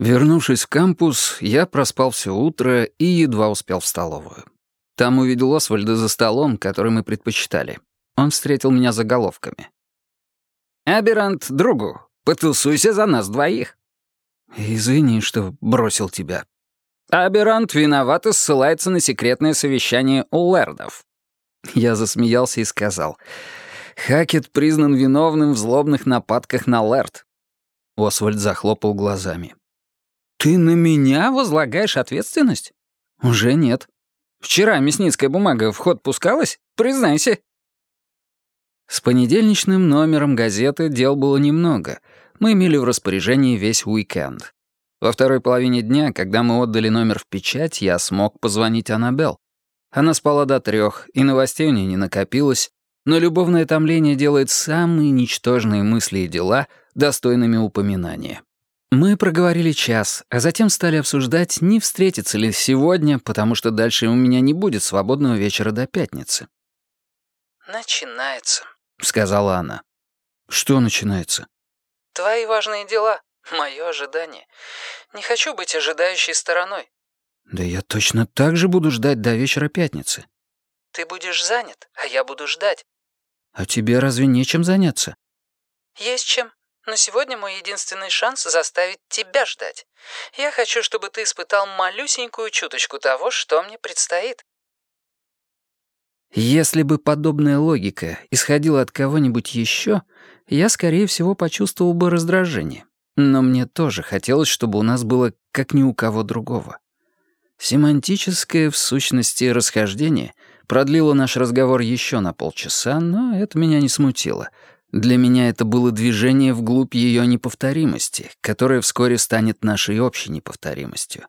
Вернувшись в кампус, я проспал все утро и едва успел в столовую. Там увидел Освальда за столом, который мы предпочитали. Он встретил меня заголовками. «Аберант, другу, потусуйся за нас двоих». «Извини, что бросил тебя». «Аберант виновато ссылается на секретное совещание у лэрдов». Я засмеялся и сказал. «Хакет признан виновным в злобных нападках на лэрд». Освальд захлопал глазами. «Ты на меня возлагаешь ответственность?» «Уже нет». «Вчера мясницкая бумага в ход пускалась? Признайся». С понедельничным номером газеты дел было немного. Мы имели в распоряжении весь уикенд. Во второй половине дня, когда мы отдали номер в печать, я смог позвонить Аннабелл. Она спала до трех, и новостей у нее не накопилось, но любовное томление делает самые ничтожные мысли и дела достойными упоминания. Мы проговорили час, а затем стали обсуждать, не встретиться ли сегодня, потому что дальше у меня не будет свободного вечера до пятницы. «Начинается», — сказала она. «Что начинается?» «Твои важные дела, мое ожидание. Не хочу быть ожидающей стороной». «Да я точно так же буду ждать до вечера пятницы». «Ты будешь занят, а я буду ждать». «А тебе разве нечем заняться?» «Есть чем. Но сегодня мой единственный шанс заставить тебя ждать. Я хочу, чтобы ты испытал малюсенькую чуточку того, что мне предстоит. Если бы подобная логика исходила от кого-нибудь еще, я, скорее всего, почувствовал бы раздражение. Но мне тоже хотелось, чтобы у нас было как ни у кого другого. Семантическое, в сущности, расхождение продлило наш разговор еще на полчаса, но это меня не смутило — для меня это было движение вглубь ее неповторимости, которая вскоре станет нашей общей неповторимостью.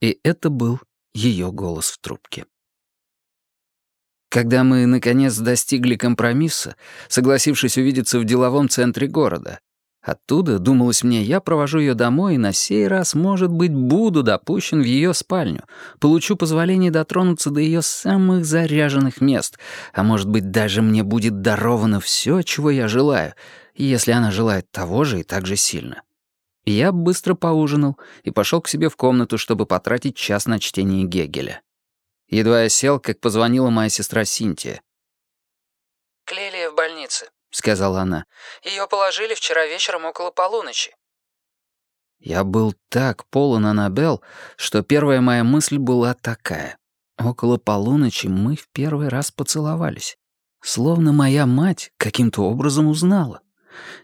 И это был ее голос в трубке. Когда мы, наконец, достигли компромисса, согласившись увидеться в деловом центре города, Оттуда, думалось мне, я провожу ее домой и на сей раз, может быть, буду допущен в ее спальню, получу позволение дотронуться до ее самых заряженных мест, а может быть, даже мне будет даровано все, чего я желаю, если она желает того же и так же сильно. Я быстро поужинал и пошел к себе в комнату, чтобы потратить час на чтение Гегеля. Едва я сел, как позвонила моя сестра Синтия. «Клелия в больнице», — сказала она. «Ее положили вчера вечером около полуночи». Я был так полон Аннабелл, что первая моя мысль была такая. Около полуночи мы в первый раз поцеловались. Словно моя мать каким-то образом узнала.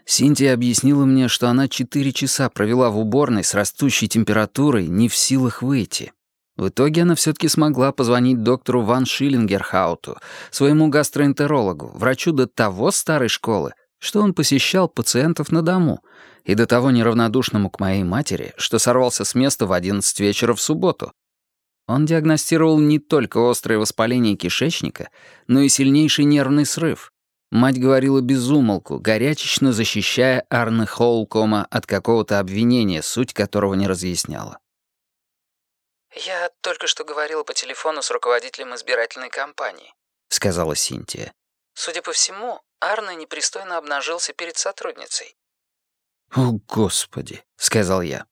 Синтия объяснила мне, что она четыре часа провела в уборной с растущей температурой, не в силах выйти. В итоге она все-таки смогла позвонить доктору Ван Шиллингерхауту, своему гастроэнтерологу, врачу до того старой школы, что он посещал пациентов на дому, и до того неравнодушному к моей матери, что сорвался с места в 11 вечера в субботу. Он диагностировал не только острое воспаление кишечника, но и сильнейший нервный срыв. Мать говорила без умолку, горячечно защищая Арне Холкома от какого-то обвинения, суть которого не разъясняла. «Я только что говорила по телефону с руководителем избирательной кампании», — сказала Синтия. «Судя по всему, Арне непристойно обнажился перед сотрудницей». «О, Господи», — сказал я.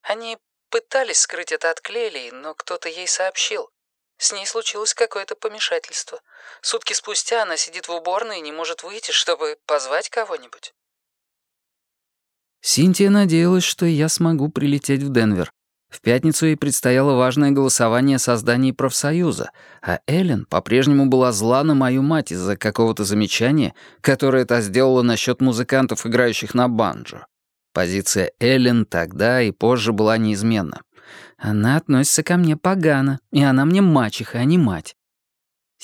Они пытались скрыть это от Клелии, но кто-то ей сообщил. С ней случилось какое-то помешательство. Сутки спустя она сидит в уборной и не может выйти, чтобы позвать кого-нибудь. Синтия надеялась, что я смогу прилететь в Денвер, в пятницу ей предстояло важное голосование о создании профсоюза, а Эллен по-прежнему была зла на мою мать из-за какого-то замечания, которое та сделала насчет музыкантов, играющих на банджо. Позиция Эллен тогда и позже была неизменна. Она относится ко мне погано, и она мне мачеха, а не мать.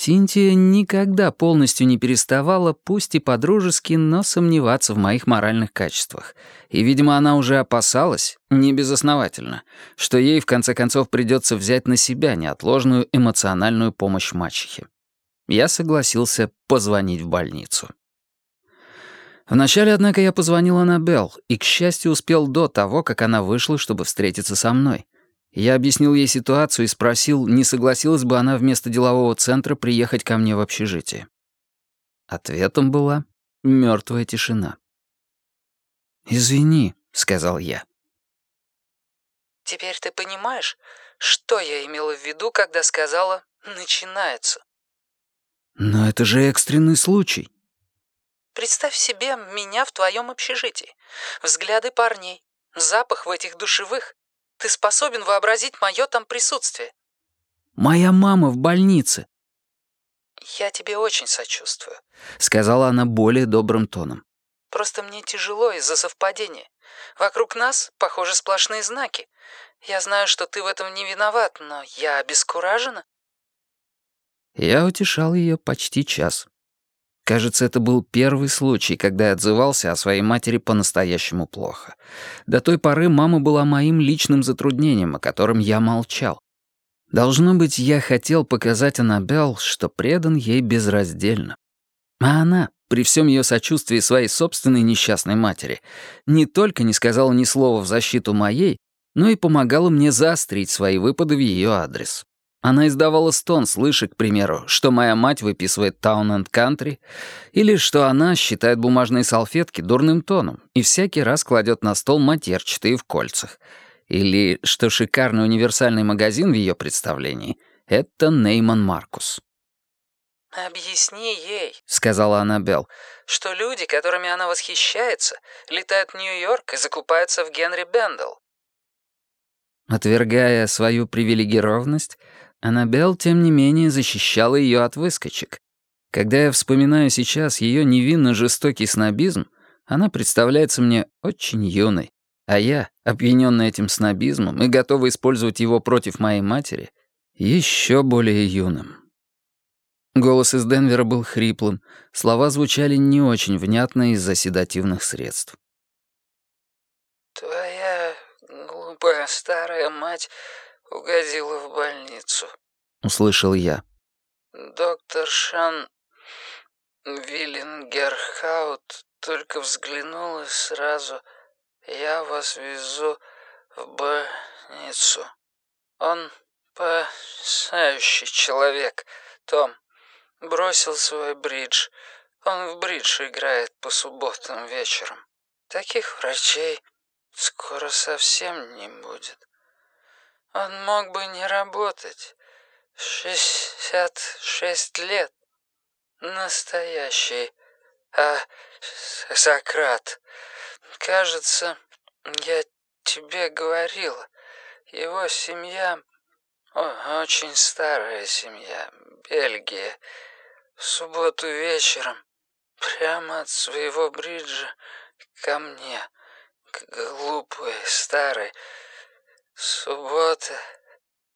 Синтия никогда полностью не переставала, пусть и по-дружески, но сомневаться в моих моральных качествах. И, видимо, она уже опасалась, не безосновательно, что ей в конце концов придется взять на себя неотложную эмоциональную помощь мачехе. Я согласился позвонить в больницу. Вначале, однако, я позвонил Аннабелл и, к счастью, успел до того, как она вышла, чтобы встретиться со мной. Я объяснил ей ситуацию и спросил, не согласилась бы она вместо делового центра приехать ко мне в общежитие. Ответом была мертвая тишина. «Извини», — сказал я. Теперь ты понимаешь, что я имела в виду, когда сказала «начинается»?» «Но это же экстренный случай». «Представь себе меня в твоем общежитии. Взгляды парней, запах в этих душевых. Ты способен вообразить мое там присутствие?» «Моя мама в больнице». «Я тебе очень сочувствую», — сказала она более добрым тоном. «Просто мне тяжело из-за совпадения. Вокруг нас, похоже, сплошные знаки. Я знаю, что ты в этом не виноват, но я обескуражена». Я утешал ее почти час. Кажется, это был первый случай, когда я отзывался о своей матери по-настоящему плохо. До той поры мама была моим личным затруднением, о котором я молчал. Должно быть, я хотел показать Аннабелл, что предан ей безраздельно. А она, при всем ее сочувствии своей собственной несчастной матери, не только не сказала ни слова в защиту моей, но и помогала мне заострить свои выпады в ее адрес. Она издавала стон, слыша, к примеру, что моя мать выписывает «Town and Country», или что она считает бумажные салфетки дурным тоном и всякий раз кладет на стол матерчатые в кольцах, или что шикарный универсальный магазин в ее представлении — это Нейман Маркус. «Объясни ей», — сказала Аннабелл, «что люди, которыми она восхищается, летают в Нью-Йорк и закупаются в Генри Бендел». Отвергая свою привилегированность, Аннабелл, тем не менее, защищала ее от выскочек. Когда я вспоминаю сейчас ее невинно жестокий снобизм, она представляется мне очень юной, а я, опьяненный этим снобизмом и готовый использовать его против моей матери, еще более юным. Голос из Денвера был хриплым, слова звучали не очень внятно из-за седативных средств. «Твоя глупая старая мать угодила в больницу», — услышал я. «Доктор Шан Виллингерхаут только взглянул и сразу «Я вас везу в больницу». Он потрясающий человек, Том. Бросил свой бридж. Он в бридж играет по субботам вечером. Таких врачей скоро совсем не будет. Он мог бы не работать. Шестьдесят шесть лет. Настоящий. А Сократ. Кажется, я тебе говорил, его семья очень старая семья, Бельгия. В субботу вечером прямо от своего бриджа ко мне, к глупой старой Суббота,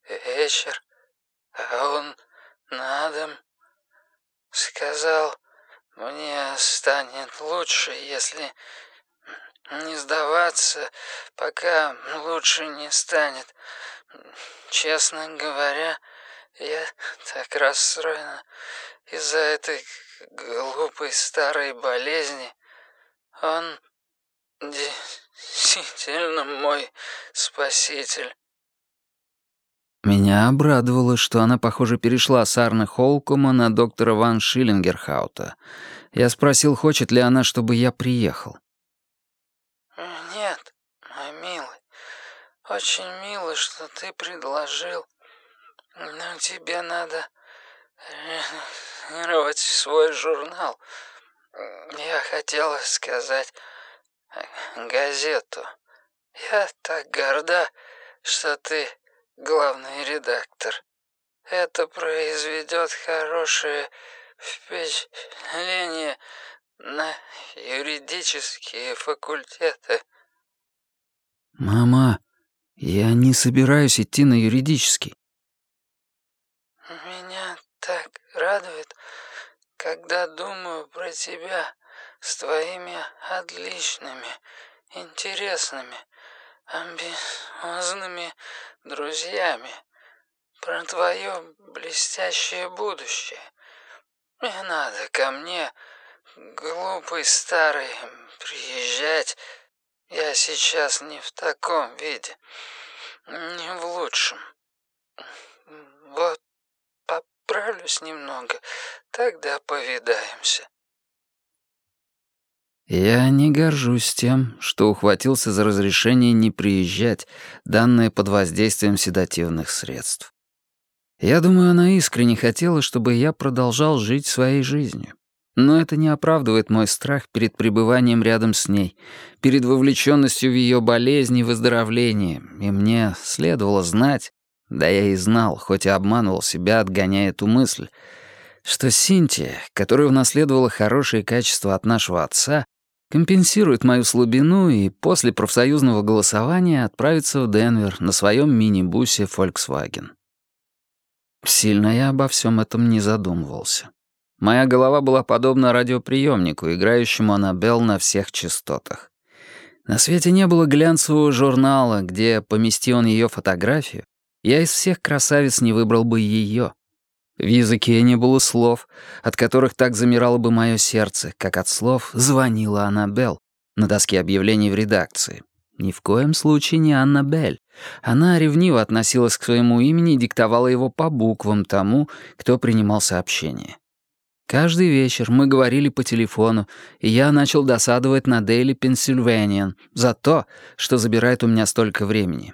вечер, а он на дом. Сказал, мне станет лучше, если не сдаваться, пока лучше не станет. Честно говоря, я так расстроена из-за этой глупой старой болезни. Он действительно мой спаситель». Меня обрадовало, что она, похоже, перешла с Арны Холкома на доктора Ван Шиллингерхаута. Я спросил, хочет ли она, чтобы я приехал. «Нет, мой милый, очень мило, что ты предложил, но тебе надо редактировать свой журнал. Я хотела сказать газету. Я так горда, что ты главный редактор. Это произведет хорошее впечатление на юридические факультеты. «Мама, я не собираюсь идти на юридический». «Меня так радует, когда думаю про тебя с твоими отличными, интересными, амбициозными друзьями, про твое блестящее будущее. Не надо ко мне, глупый старый, приезжать. Я сейчас не в таком виде, не в лучшем. Вот поправлюсь немного, тогда повидаемся. Я не горжусь тем, что ухватился за разрешение не приезжать, данное под воздействием седативных средств. Я думаю, она искренне хотела, чтобы я продолжал жить своей жизнью. Но это не оправдывает мой страх перед пребыванием рядом с ней, перед вовлеченностью в ее болезни и выздоровление, и мне следовало знать, да я и знал, хоть и обманывал себя, отгоняя эту мысль, что Синтия, которая унаследовала хорошие качества от нашего отца, компенсирует мою слабину и после профсоюзного голосования отправится в Денвер на своем мини-бусе Volkswagen. Сильно я обо всем этом не задумывался. Моя голова была подобна радиоприемнику, играющему Аннабелл на всех частотах. На свете не было глянцевого журнала, где, помести он ее фотографию, я из всех красавиц не выбрал бы ее. В языке не было слов, от которых так замирало бы мое сердце, как от слов «звонила Аннабелл» на доске объявлений в редакции. Ни в коем случае не Аннабель. Она ревниво относилась к своему имени и диктовала его по буквам тому, кто принимал сообщение. Каждый вечер мы говорили по телефону, и я начал досадовать на Дейли Пенсильваниан за то, что забирает у меня столько времени.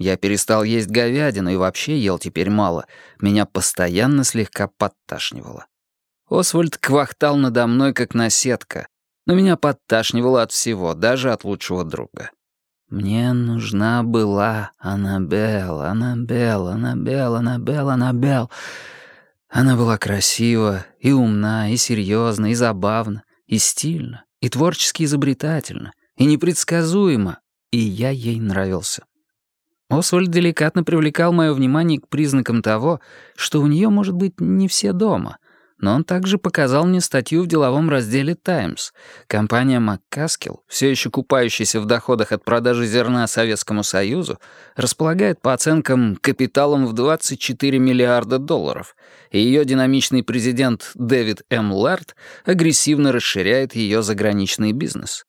Я перестал есть говядину и вообще ел теперь мало. Меня постоянно слегка подташнивало. Освальд квахтал надо мной, как наседка, но меня подташнивало от всего, даже от лучшего друга. Мне нужна была Аннабелл, Аннабелл, Аннабелл, Аннабелл, Аннабелл. Она была красива, и умна, и серьезна, и забавна, и стильна, и творчески изобретательна, и непредсказуема, и я ей нравился. Освальд деликатно привлекал мое внимание к признакам того, что у нее, может быть, не все дома — но он также показал мне статью в деловом разделе «Таймс». Компания «Маккаскил», все еще купающаяся в доходах от продажи зерна Советскому Союзу, располагает по оценкам капиталом в 24 миллиарда долларов, и ее динамичный президент Дэвид М. Ларт агрессивно расширяет ее заграничный бизнес.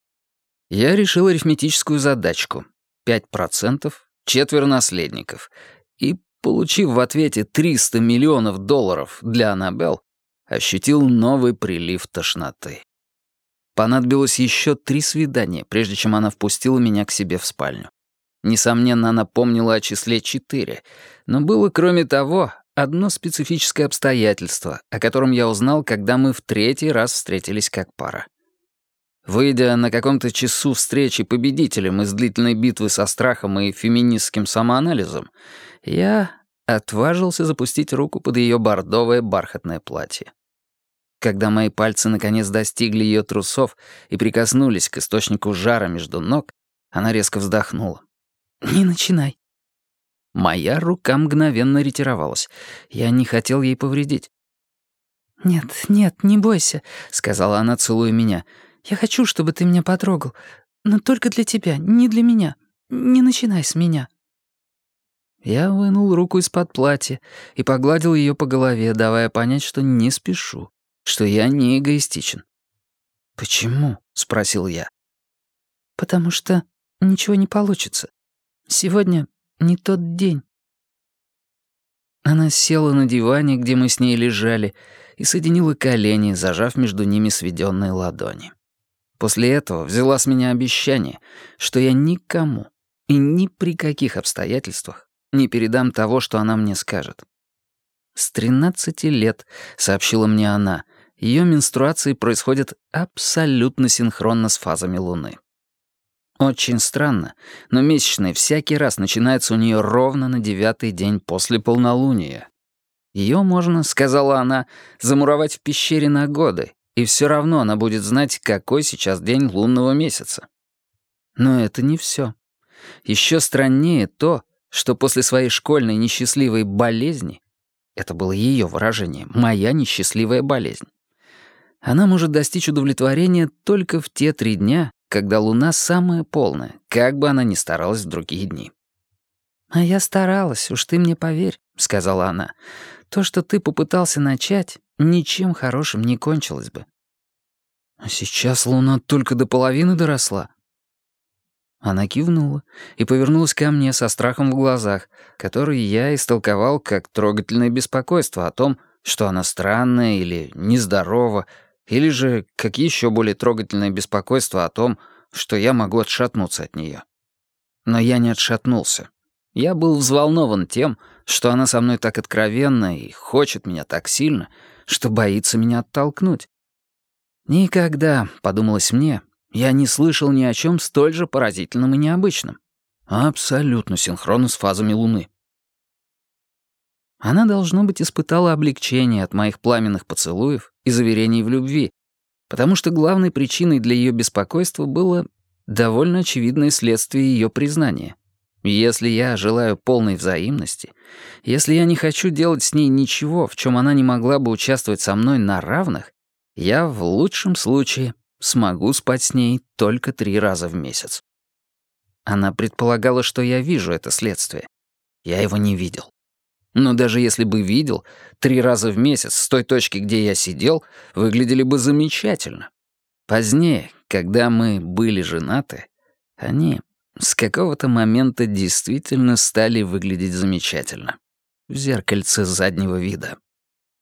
Я решил арифметическую задачку. 5%, четверо наследников. И, получив в ответе 300 миллионов долларов для Аннабелл, ощутил новый прилив тошноты. Понадобилось еще три свидания, прежде чем она впустила меня к себе в спальню. Несомненно, она помнила о числе четыре, но было, кроме того, одно специфическое обстоятельство, о котором я узнал, когда мы в третий раз встретились как пара. Выйдя на каком-то часу встречи победителем из длительной битвы со страхом и феминистским самоанализом, я отважился запустить руку под ее бордовое бархатное платье. Когда мои пальцы наконец достигли ее трусов и прикоснулись к источнику жара между ног, она резко вздохнула. «Не начинай». Моя рука мгновенно ретировалась. Я не хотел ей повредить. «Нет, нет, не бойся», — сказала она, целуя меня. «Я хочу, чтобы ты меня потрогал. Но только для тебя, не для меня. Не начинай с меня». Я вынул руку из-под платья и погладил ее по голове, давая понять, что не спешу что я не эгоистичен. «Почему?» — спросил я. «Потому что ничего не получится. Сегодня не тот день». Она села на диване, где мы с ней лежали, и соединила колени, зажав между ними сведенные ладони. После этого взяла с меня обещание, что я никому и ни при каких обстоятельствах не передам того, что она мне скажет. «С тринадцати лет», — сообщила мне она, ее менструации происходят абсолютно синхронно с фазами Луны. Очень странно, но месячные всякий раз начинаются у нее ровно на девятый день после полнолуния. Ее можно, сказала она, замуровать в пещере на годы, и все равно она будет знать, какой сейчас день лунного месяца. Но это не все. Еще страннее то, что после своей школьной несчастливой болезни, это было ее выражение, моя несчастливая болезнь, она может достичь удовлетворения только в те три дня, когда луна самая полная, как бы она ни старалась в другие дни. «А я старалась, уж ты мне поверь», — сказала она. «То, что ты попытался начать, ничем хорошим не кончилось бы». «А сейчас луна только до половины доросла». Она кивнула и повернулась ко мне со страхом в глазах, который я истолковал как трогательное беспокойство о том, что она странная или нездорова, Или же, как еще более трогательное беспокойство о том, что я могу отшатнуться от нее. Но я не отшатнулся. Я был взволнован тем, что она со мной так откровенна и хочет меня так сильно, что боится меня оттолкнуть. Никогда, подумалось мне, я не слышал ни о чем столь же поразительном и необычном. Абсолютно синхронно с фазами Луны. Она, должно быть, испытала облегчение от моих пламенных поцелуев и заверений в любви, потому что главной причиной для ее беспокойства было довольно очевидное следствие ее признания. Если я желаю полной взаимности, если я не хочу делать с ней ничего, в чем она не могла бы участвовать со мной на равных, я в лучшем случае смогу спать с ней только три раза в месяц. Она предполагала, что я вижу это следствие. Я его не видел. Но даже если бы видел, три раза в месяц с той точки, где я сидел, выглядели бы замечательно. Позднее, когда мы были женаты, они с какого-то момента действительно стали выглядеть замечательно. В зеркальце заднего вида.